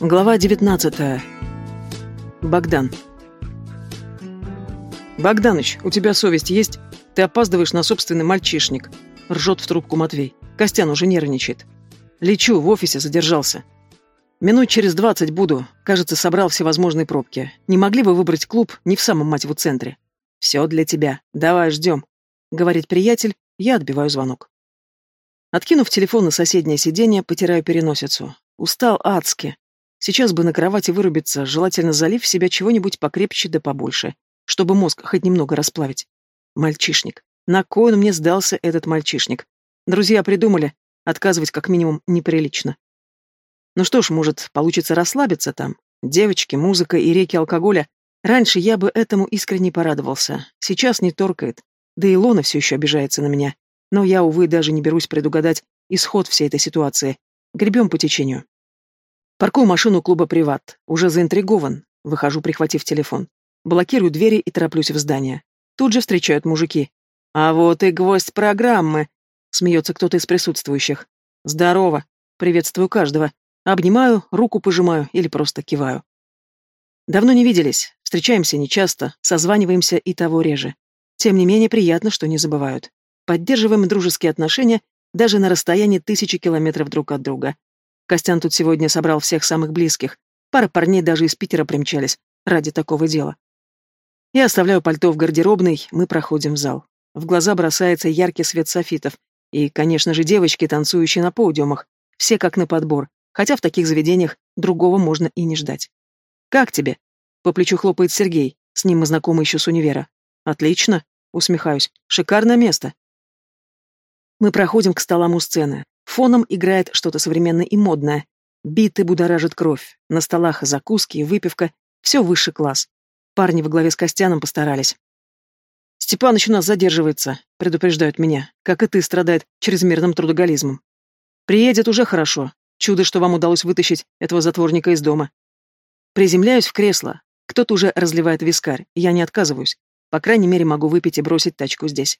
Глава 19. Богдан. «Богданыч, у тебя совесть есть? Ты опаздываешь на собственный мальчишник», — ржет в трубку Матвей. Костян уже нервничает. «Лечу, в офисе задержался. Минут через двадцать буду. Кажется, собрал всевозможные пробки. Не могли бы выбрать клуб не в самом, мать его, центре? Все для тебя. Давай, ждем», — говорит приятель. Я отбиваю звонок. Откинув телефон на соседнее сиденье, потираю переносицу. Устал адски. Сейчас бы на кровати вырубиться, желательно залив в себя чего-нибудь покрепче да побольше, чтобы мозг хоть немного расплавить. Мальчишник. На кой он мне сдался, этот мальчишник? Друзья придумали, отказывать как минимум неприлично. Ну что ж, может, получится расслабиться там. Девочки, музыка и реки алкоголя. Раньше я бы этому искренне порадовался. Сейчас не торкает. Да и Лона все еще обижается на меня. Но я, увы, даже не берусь предугадать исход всей этой ситуации. Гребем по течению. Паркую машину клуба «Приват». Уже заинтригован. Выхожу, прихватив телефон. Блокирую двери и тороплюсь в здание. Тут же встречают мужики. «А вот и гвоздь программы!» Смеется кто-то из присутствующих. «Здорово!» Приветствую каждого. Обнимаю, руку пожимаю или просто киваю. Давно не виделись, встречаемся нечасто, созваниваемся и того реже. Тем не менее, приятно, что не забывают. Поддерживаем дружеские отношения даже на расстоянии тысячи километров друг от друга. Костян тут сегодня собрал всех самых близких. Пара парней даже из Питера примчались ради такого дела. Я оставляю пальто в гардеробной, мы проходим в зал. В глаза бросается яркий свет софитов. И, конечно же, девочки, танцующие на подиумах. Все как на подбор, хотя в таких заведениях другого можно и не ждать. «Как тебе?» По плечу хлопает Сергей, с ним мы знакомы еще с универа. «Отлично», усмехаюсь. «Шикарное место». Мы проходим к столам у сцены. Фоном играет что-то современное и модное. Биты будоражит кровь. На столах закуски и выпивка. Все высший класс. Парни во главе с Костяном постарались. «Степаныч у нас задерживается», — предупреждают меня, как и ты, страдает чрезмерным трудоголизмом. «Приедет уже хорошо. Чудо, что вам удалось вытащить этого затворника из дома». Приземляюсь в кресло. Кто-то уже разливает вискарь. Я не отказываюсь. По крайней мере, могу выпить и бросить тачку здесь.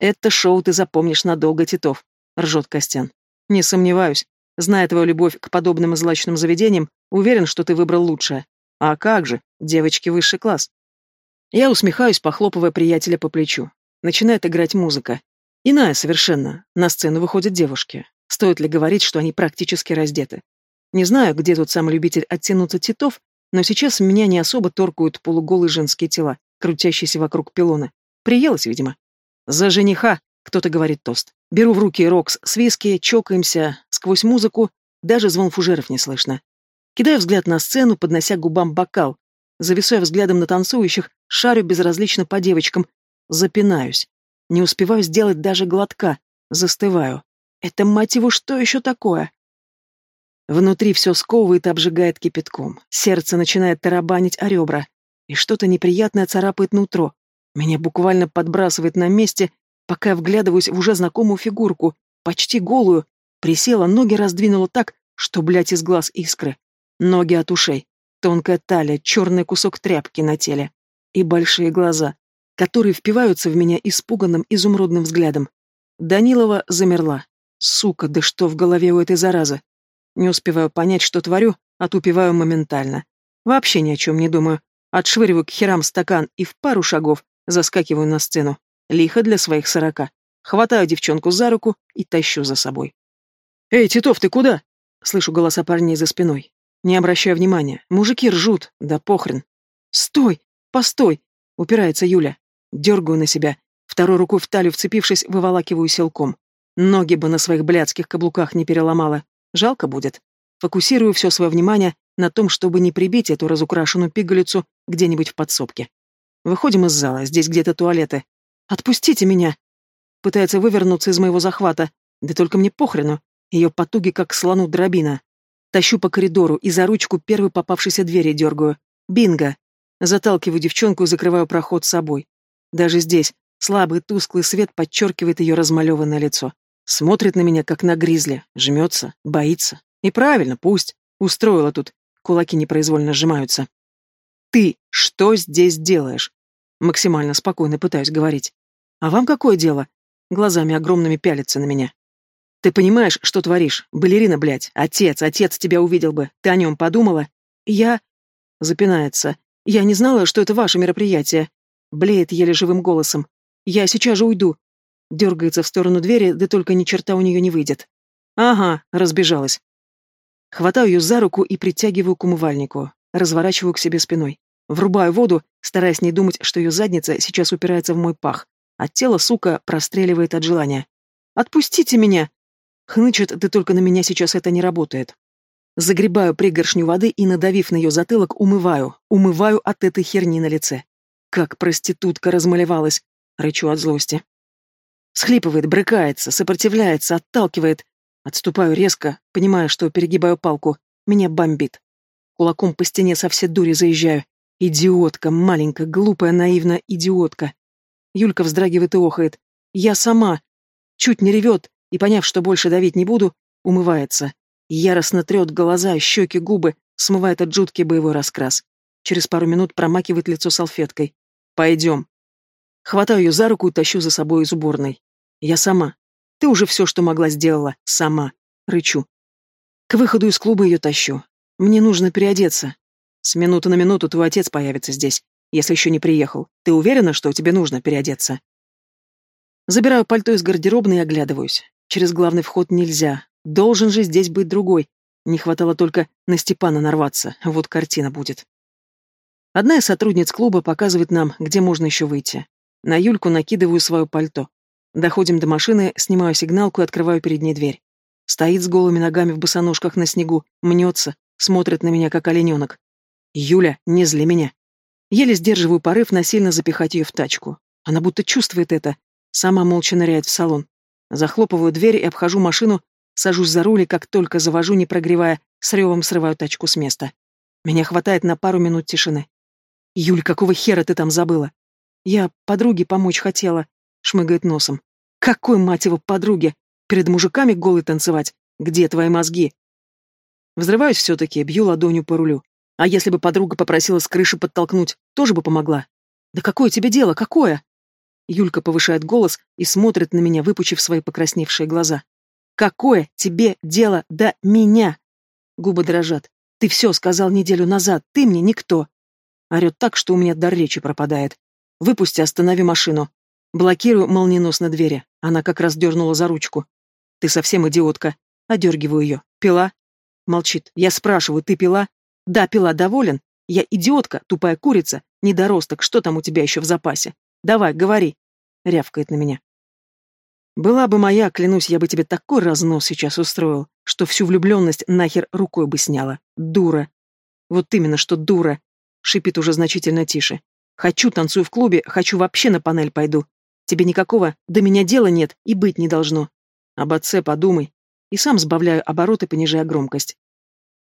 «Это шоу ты запомнишь надолго, Титов», — ржет Костян. Не сомневаюсь. Зная твою любовь к подобным злачным заведениям, уверен, что ты выбрал лучшее. А как же, девочки высший класс. Я усмехаюсь, похлопывая приятеля по плечу. Начинает играть музыка. Иная совершенно. На сцену выходят девушки. Стоит ли говорить, что они практически раздеты? Не знаю, где тут самый любитель оттянуться титов, но сейчас меня не особо торкают полуголые женские тела, крутящиеся вокруг пилона. Приелась, видимо. «За жениха!» — кто-то говорит тост. Беру в руки рокс с виски, чокаемся, сквозь музыку, даже звон фужеров не слышно. Кидаю взгляд на сцену, поднося губам бокал. Зависая взглядом на танцующих, шарю безразлично по девочкам. Запинаюсь. Не успеваю сделать даже глотка. Застываю. Это, мать его, что еще такое? Внутри все сковывает и обжигает кипятком. Сердце начинает тарабанить о ребра. И что-то неприятное царапает нутро. Меня буквально подбрасывает на месте, пока вглядываюсь в уже знакомую фигурку, почти голую, присела, ноги раздвинула так, что, блядь, из глаз искры. Ноги от ушей, тонкая талия, черный кусок тряпки на теле и большие глаза, которые впиваются в меня испуганным изумрудным взглядом. Данилова замерла. Сука, да что в голове у этой заразы? Не успеваю понять, что творю, отупеваю моментально. Вообще ни о чем не думаю. Отшвыриваю к херам стакан и в пару шагов заскакиваю на сцену. Лихо для своих сорока. Хватаю девчонку за руку и тащу за собой. «Эй, Титов, ты куда?» Слышу голоса парней за спиной. Не обращаю внимания. Мужики ржут. Да похрен. «Стой! Постой!» Упирается Юля. Дергаю на себя. Второй рукой в талию вцепившись, выволакиваю силком. Ноги бы на своих блядских каблуках не переломала. Жалко будет. Фокусирую все свое внимание на том, чтобы не прибить эту разукрашенную пигалицу где-нибудь в подсобке. Выходим из зала, здесь где-то туалеты. «Отпустите меня!» Пытается вывернуться из моего захвата. Да только мне похрену. Ее потуги, как слону дробина. Тащу по коридору и за ручку первой попавшейся двери дергаю. Бинго! Заталкиваю девчонку и закрываю проход собой. Даже здесь слабый тусклый свет подчеркивает ее размалеванное лицо. Смотрит на меня, как на гризли, жмется, боится. И правильно, пусть. Устроила тут. Кулаки непроизвольно сжимаются. «Ты что здесь делаешь?» Максимально спокойно пытаюсь говорить. А вам какое дело? Глазами огромными пялится на меня. Ты понимаешь, что творишь? Балерина, блядь. Отец, отец тебя увидел бы. Ты о нем подумала? Я... Запинается. Я не знала, что это ваше мероприятие. Блеет еле живым голосом. Я сейчас же уйду. Дергается в сторону двери, да только ни черта у нее не выйдет. Ага, разбежалась. Хватаю ее за руку и притягиваю к умывальнику. Разворачиваю к себе спиной. Врубаю воду, стараясь не думать, что ее задница сейчас упирается в мой пах, а тело, сука, простреливает от желания. «Отпустите меня!» Хнычет, да только на меня сейчас это не работает. Загребаю пригоршню воды и, надавив на ее затылок, умываю. Умываю от этой херни на лице. Как проститутка размалевалась. Рычу от злости. Схлипывает, брыкается, сопротивляется, отталкивает. Отступаю резко, понимая, что перегибаю палку. Меня бомбит. Кулаком по стене со всей дури заезжаю. Идиотка, маленькая, глупая, наивная идиотка. Юлька вздрагивает и охает. Я сама. Чуть не ревет, и, поняв, что больше давить не буду, умывается. Яростно трет глаза, щеки, губы, смывает от жуткий боевой раскрас. Через пару минут промакивает лицо салфеткой. «Пойдем». Хватаю ее за руку и тащу за собой из уборной. Я сама. Ты уже все, что могла, сделала. Сама. Рычу. К выходу из клуба ее тащу. Мне нужно переодеться. С минуты на минуту твой отец появится здесь, если еще не приехал. Ты уверена, что тебе нужно переодеться? Забираю пальто из гардеробной и оглядываюсь. Через главный вход нельзя. Должен же здесь быть другой. Не хватало только на Степана нарваться. Вот картина будет. Одна из сотрудниц клуба показывает нам, где можно еще выйти. На Юльку накидываю свое пальто. Доходим до машины, снимаю сигналку и открываю перед ней дверь. Стоит с голыми ногами в босоножках на снегу, мнется, смотрит на меня, как олененок. «Юля, не зли меня!» Еле сдерживаю порыв насильно запихать ее в тачку. Она будто чувствует это. Сама молча ныряет в салон. Захлопываю дверь и обхожу машину, сажусь за руль и как только завожу, не прогревая, с ревом срываю тачку с места. Меня хватает на пару минут тишины. «Юль, какого хера ты там забыла?» «Я подруге помочь хотела», — шмыгает носом. «Какой, мать его, подруге? Перед мужиками голый танцевать? Где твои мозги?» Взрываюсь все-таки, бью ладонью по рулю. А если бы подруга попросила с крыши подтолкнуть, тоже бы помогла. Да какое тебе дело, какое? Юлька повышает голос и смотрит на меня, выпучив свои покрасневшие глаза. Какое тебе дело до меня? Губы дрожат. Ты все сказал неделю назад, ты мне никто. Орет так, что у меня дар речи пропадает. Выпусти, останови машину. Блокирую молниеносно двери. Она как раз дернула за ручку. Ты совсем идиотка. Одергиваю ее. Пила? Молчит. Я спрашиваю, ты пила? Да, пила, доволен? Я идиотка, тупая курица, недоросток, что там у тебя еще в запасе? Давай, говори. Рявкает на меня. Была бы моя, клянусь, я бы тебе такой разнос сейчас устроил, что всю влюбленность нахер рукой бы сняла. Дура. Вот именно, что дура. Шипит уже значительно тише. Хочу, танцую в клубе, хочу вообще на панель пойду. Тебе никакого до меня дела нет и быть не должно. Об отце подумай. И сам сбавляю обороты, понижая громкость.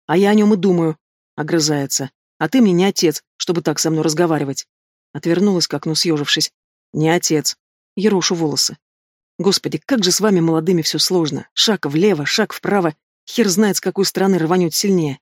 А я о нем и думаю, Огрызается. А ты мне не отец, чтобы так со мной разговаривать. Отвернулась к окну, съежившись. Не отец. Ерошу волосы. Господи, как же с вами молодыми все сложно. Шаг влево, шаг вправо. Хер знает, с какой стороны рванет сильнее.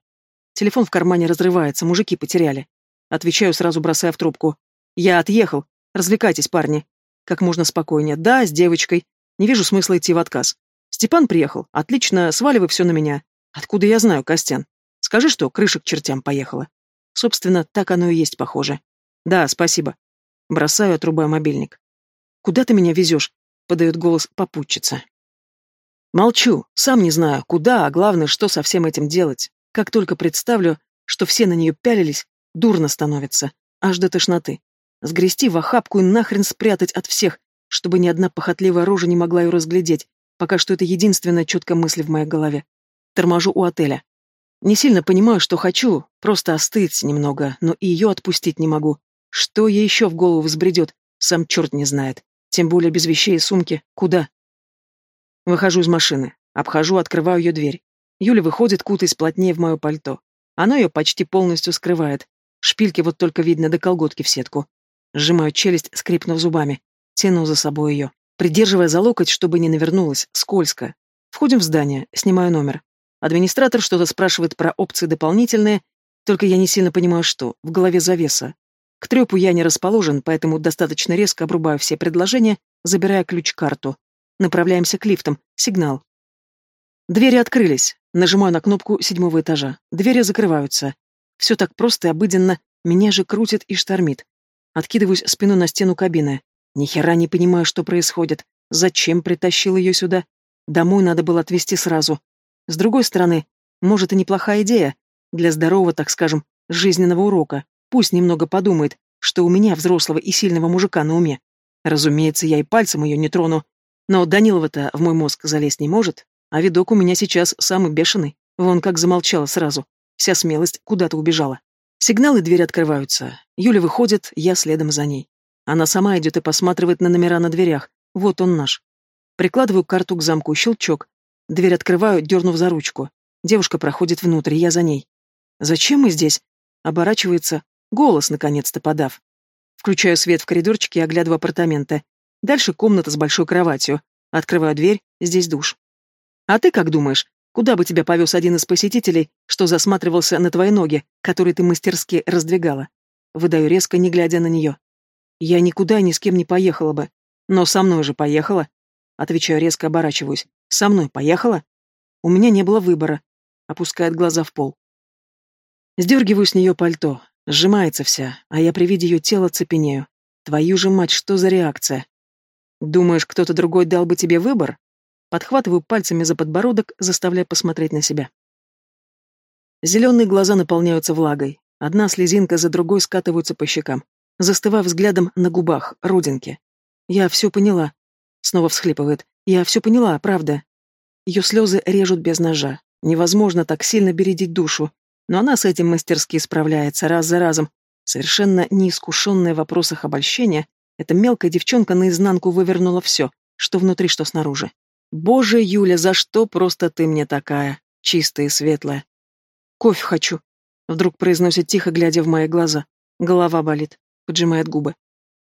Телефон в кармане разрывается, мужики потеряли. Отвечаю, сразу бросая в трубку. Я отъехал. Развлекайтесь, парни. Как можно спокойнее. Да, с девочкой. Не вижу смысла идти в отказ. Степан приехал. Отлично, сваливай все на меня. Откуда я знаю, Костян? Скажи, что крыша к чертям поехала. Собственно, так оно и есть похоже. Да, спасибо. Бросаю, отрубаю мобильник. Куда ты меня везешь? Подает голос попутчица. Молчу, сам не знаю, куда, а главное, что со всем этим делать. Как только представлю, что все на нее пялились, дурно становится, аж до тошноты. Сгрести в охапку и нахрен спрятать от всех, чтобы ни одна похотливая рожа не могла ее разглядеть, пока что это единственная четкая мысль в моей голове. Торможу у отеля. Не сильно понимаю, что хочу, просто остыть немного, но и ее отпустить не могу. Что ей еще в голову взбредет, сам черт не знает. Тем более без вещей и сумки. Куда? Выхожу из машины. Обхожу, открываю ее дверь. Юля выходит, кутаясь плотнее в мое пальто. Оно ее почти полностью скрывает. Шпильки вот только видно до колготки в сетку. Сжимаю челюсть, скрипнув зубами. Тяну за собой ее. Придерживая за локоть, чтобы не навернулась, скользко. Входим в здание, снимаю номер. Администратор что-то спрашивает про опции дополнительные, только я не сильно понимаю, что. В голове завеса. К трепу я не расположен, поэтому достаточно резко обрубаю все предложения, забирая ключ-карту. Направляемся к лифтам. Сигнал. Двери открылись. Нажимаю на кнопку седьмого этажа. Двери закрываются. Все так просто и обыденно. Меня же крутит и штормит. Откидываюсь спину на стену кабины. Ни хера не понимаю, что происходит. Зачем притащил ее сюда? Домой надо было отвезти сразу. С другой стороны, может и неплохая идея. Для здорового, так скажем, жизненного урока. Пусть немного подумает, что у меня взрослого и сильного мужика на уме. Разумеется, я и пальцем ее не трону. Но Данилова-то в мой мозг залезть не может, а видок у меня сейчас самый бешеный. Вон как замолчала сразу. Вся смелость куда-то убежала. Сигналы двери открываются. Юля выходит, я следом за ней. Она сама идет и посматривает на номера на дверях. Вот он наш. Прикладываю карту к замку, щелчок. Дверь открываю, дернув за ручку. Девушка проходит внутрь, я за ней. «Зачем мы здесь?» Оборачивается, голос наконец-то подав. Включаю свет в коридорчике и оглядываю апартаменты. Дальше комната с большой кроватью. Открываю дверь, здесь душ. А ты как думаешь, куда бы тебя повез один из посетителей, что засматривался на твои ноги, которые ты мастерски раздвигала? Выдаю резко, не глядя на нее. Я никуда ни с кем не поехала бы. Но со мной же поехала. Отвечаю резко, оборачиваюсь. Со мной поехала? У меня не было выбора. Опускает глаза в пол. Сдергиваю с нее пальто. Сжимается вся, а я при виде ее тела цепенею. Твою же мать, что за реакция? Думаешь, кто-то другой дал бы тебе выбор? Подхватываю пальцами за подбородок, заставляя посмотреть на себя. Зеленые глаза наполняются влагой. Одна слезинка за другой скатываются по щекам. Застывая взглядом на губах, родинки. Я все поняла. Снова всхлипывает. Я все поняла, правда. Ее слезы режут без ножа. Невозможно так сильно бередить душу. Но она с этим мастерски справляется раз за разом. Совершенно неискушенная в вопросах обольщения, эта мелкая девчонка наизнанку вывернула все, что внутри, что снаружи. Боже, Юля, за что просто ты мне такая, чистая и светлая? Кофе хочу. Вдруг произносит тихо, глядя в мои глаза. Голова болит. Поджимает губы.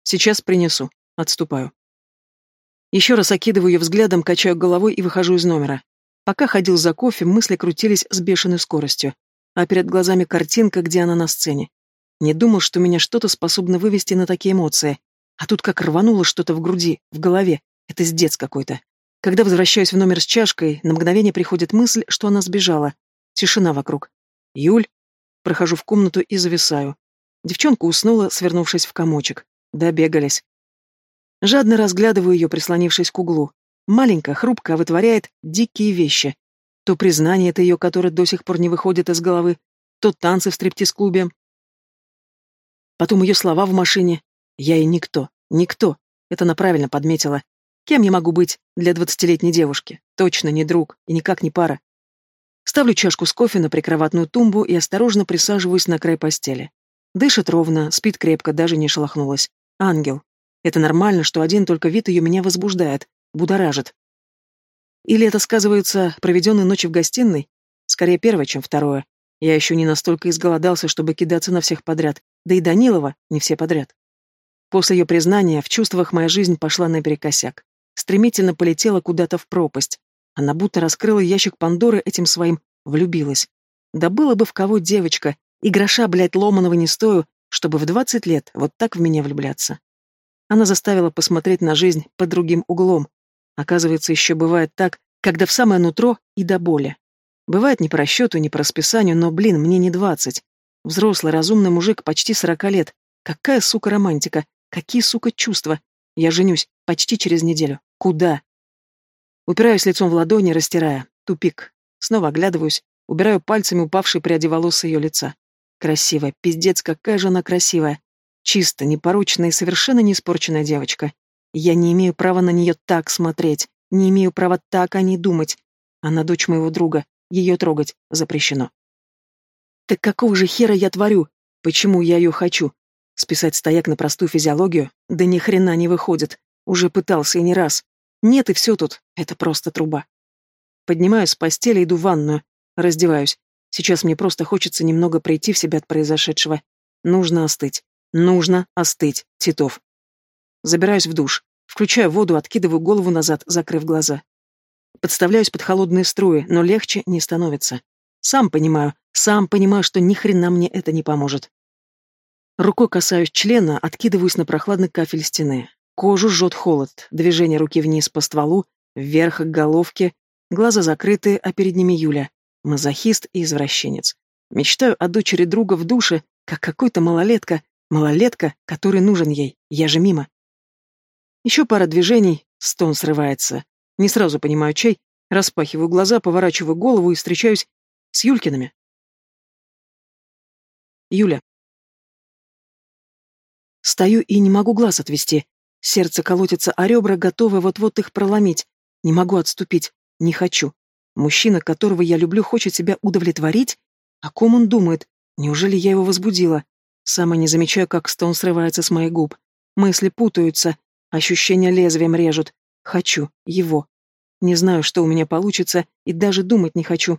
Сейчас принесу. Отступаю. Еще раз окидываю ее взглядом, качаю головой и выхожу из номера. Пока ходил за кофе, мысли крутились с бешеной скоростью. А перед глазами картинка, где она на сцене. Не думал, что меня что-то способно вывести на такие эмоции. А тут как рвануло что-то в груди, в голове. Это сдец какой-то. Когда возвращаюсь в номер с чашкой, на мгновение приходит мысль, что она сбежала. Тишина вокруг. «Юль?» Прохожу в комнату и зависаю. Девчонка уснула, свернувшись в комочек. Добегались. Жадно разглядываю ее, прислонившись к углу. Маленькая, хрупкая, вытворяет дикие вещи. То признание это ее, которое до сих пор не выходит из головы, то танцы в стриптиз-клубе. Потом ее слова в машине. Я и никто, никто. Это она правильно подметила. Кем я могу быть для двадцатилетней девушки? Точно не друг и никак не пара. Ставлю чашку с кофе на прикроватную тумбу и осторожно присаживаюсь на край постели. Дышит ровно, спит крепко, даже не шелохнулась. Ангел. Это нормально, что один только вид ее меня возбуждает, будоражит. Или это сказывается проведенной ночи в гостиной? Скорее первое, чем второе. Я еще не настолько изголодался, чтобы кидаться на всех подряд. Да и Данилова не все подряд. После ее признания в чувствах моя жизнь пошла наперекосяк стремительно полетела куда-то в пропасть. Она будто раскрыла ящик Пандоры этим своим влюбилась. Да было бы в кого девочка, и гроша, блядь, ломаного не стою, чтобы в двадцать лет вот так в меня влюбляться. Она заставила посмотреть на жизнь под другим углом. Оказывается, еще бывает так, когда в самое нутро и до боли. Бывает не по расчету, не по расписанию, но, блин, мне не двадцать. Взрослый, разумный мужик, почти сорока лет. Какая, сука, романтика? Какие, сука, чувства? Я женюсь почти через неделю. Куда? Упираюсь лицом в ладони, растирая. Тупик. Снова оглядываюсь, убираю пальцами упавшие пряди волос ее лица. Красивая, пиздец, какая же она красивая. Чисто, непорочная и совершенно не испорченная девочка. Я не имею права на нее так смотреть, не имею права так о ней думать. Она дочь моего друга, ее трогать запрещено. Так какого же хера я творю? Почему я ее хочу? Списать стояк на простую физиологию? Да ни хрена не выходит. Уже пытался и не раз. Нет, и все тут. Это просто труба. Поднимаюсь с постели, иду в ванную. Раздеваюсь. Сейчас мне просто хочется немного прийти в себя от произошедшего. Нужно остыть. Нужно остыть, Титов. Забираюсь в душ. Включаю воду, откидываю голову назад, закрыв глаза. Подставляюсь под холодные струи, но легче не становится. Сам понимаю, сам понимаю, что ни хрена мне это не поможет. Рукой касаюсь члена, откидываюсь на прохладный кафель стены. Кожу жжет холод, движение руки вниз по стволу, вверх к головке, Глаза закрыты, а перед ними Юля. Мазохист и извращенец. Мечтаю о дочери друга в душе, как какой-то малолетка, малолетка, который нужен ей. Я же мимо. Еще пара движений, стон срывается. Не сразу понимаю чей, распахиваю глаза, поворачиваю голову и встречаюсь с Юлькиными. Юля. Стою и не могу глаз отвести. Сердце колотится, а ребра готовы вот-вот их проломить. Не могу отступить. Не хочу. Мужчина, которого я люблю, хочет себя удовлетворить? О ком он думает? Неужели я его возбудила? Сама не замечаю, как стон срывается с моих губ. Мысли путаются, ощущения лезвием режут. Хочу его. Не знаю, что у меня получится, и даже думать не хочу.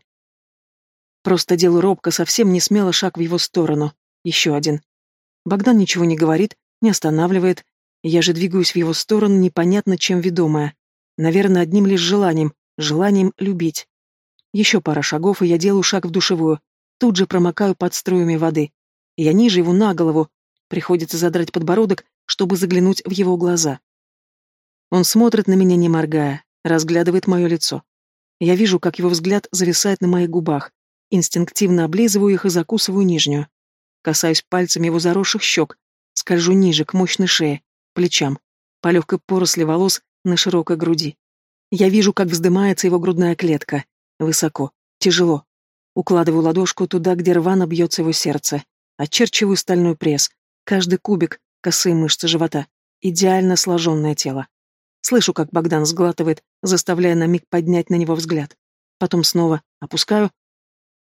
Просто делаю робко, совсем не смело шаг в его сторону. Еще один. Богдан ничего не говорит, не останавливает. Я же двигаюсь в его сторону, непонятно чем ведомая. Наверное, одним лишь желанием, желанием любить. Еще пара шагов, и я делаю шаг в душевую. Тут же промокаю под струями воды. Я ниже его на голову. Приходится задрать подбородок, чтобы заглянуть в его глаза. Он смотрит на меня, не моргая, разглядывает мое лицо. Я вижу, как его взгляд зависает на моих губах. Инстинктивно облизываю их и закусываю нижнюю. Касаюсь пальцами его заросших щек, скольжу ниже, к мощной шее, плечам, по легкой поросли волос на широкой груди. Я вижу, как вздымается его грудная клетка. Высоко, тяжело. Укладываю ладошку туда, где рвано бьется его сердце. Очерчиваю стальной пресс. Каждый кубик, косые мышцы живота. Идеально сложенное тело. Слышу, как Богдан сглатывает, заставляя на миг поднять на него взгляд. Потом снова опускаю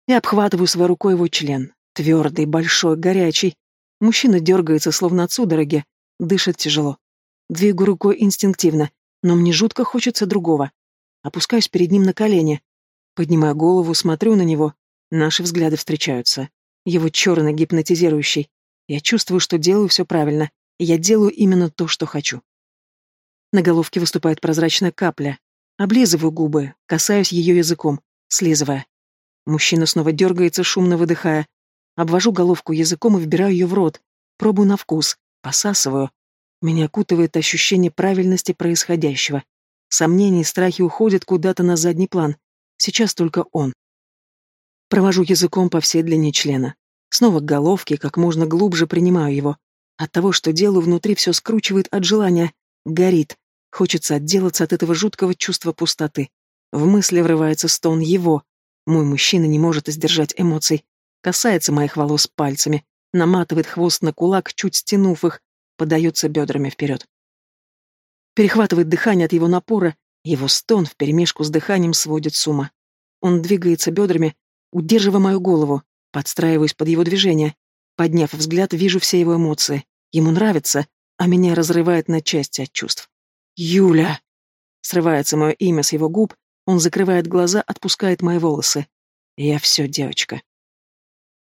и обхватываю своей рукой его член. Твердый, большой, горячий. Мужчина дергается, словно от судороги, дышит тяжело. Двигаю рукой инстинктивно, но мне жутко хочется другого. Опускаюсь перед ним на колени. Поднимаю голову, смотрю на него. Наши взгляды встречаются. Его черный, гипнотизирующий. Я чувствую, что делаю все правильно. Я делаю именно то, что хочу. На головке выступает прозрачная капля. Облизываю губы, касаюсь ее языком, слизывая. Мужчина снова дергается, шумно выдыхая. Обвожу головку языком и вбираю ее в рот. Пробую на вкус. Посасываю. Меня окутывает ощущение правильности происходящего. Сомнения и страхи уходят куда-то на задний план. Сейчас только он. Провожу языком по всей длине члена. Снова к головке, как можно глубже принимаю его. От того, что делаю, внутри все скручивает от желания. Горит. Хочется отделаться от этого жуткого чувства пустоты. В мысли врывается стон его. Мой мужчина не может сдержать эмоций касается моих волос пальцами, наматывает хвост на кулак, чуть стянув их, подается бедрами вперед. Перехватывает дыхание от его напора, его стон вперемешку с дыханием сводит с ума. Он двигается бедрами, удерживая мою голову, подстраиваясь под его движение. Подняв взгляд, вижу все его эмоции. Ему нравится, а меня разрывает на части от чувств. «Юля!» Срывается мое имя с его губ, он закрывает глаза, отпускает мои волосы. «Я все, девочка».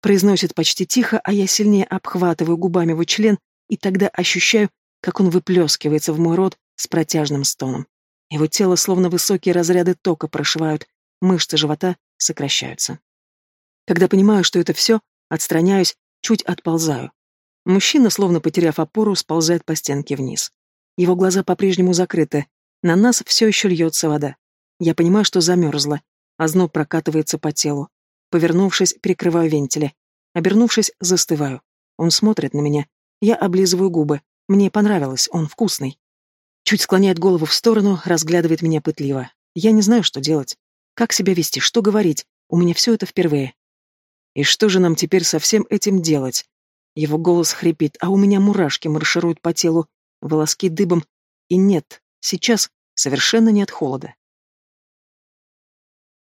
Произносит почти тихо, а я сильнее обхватываю губами его член и тогда ощущаю, как он выплескивается в мой рот с протяжным стоном. Его тело словно высокие разряды тока прошивают, мышцы живота сокращаются. Когда понимаю, что это все, отстраняюсь, чуть отползаю. Мужчина, словно потеряв опору, сползает по стенке вниз. Его глаза по-прежнему закрыты, на нас все еще льется вода. Я понимаю, что замерзла, а зноб прокатывается по телу. Повернувшись, перекрываю вентили. Обернувшись, застываю. Он смотрит на меня. Я облизываю губы. Мне понравилось, он вкусный. Чуть склоняет голову в сторону, разглядывает меня пытливо. Я не знаю, что делать. Как себя вести, что говорить. У меня все это впервые. И что же нам теперь со всем этим делать? Его голос хрипит, а у меня мурашки маршируют по телу, волоски дыбом. И нет, сейчас совершенно не от холода.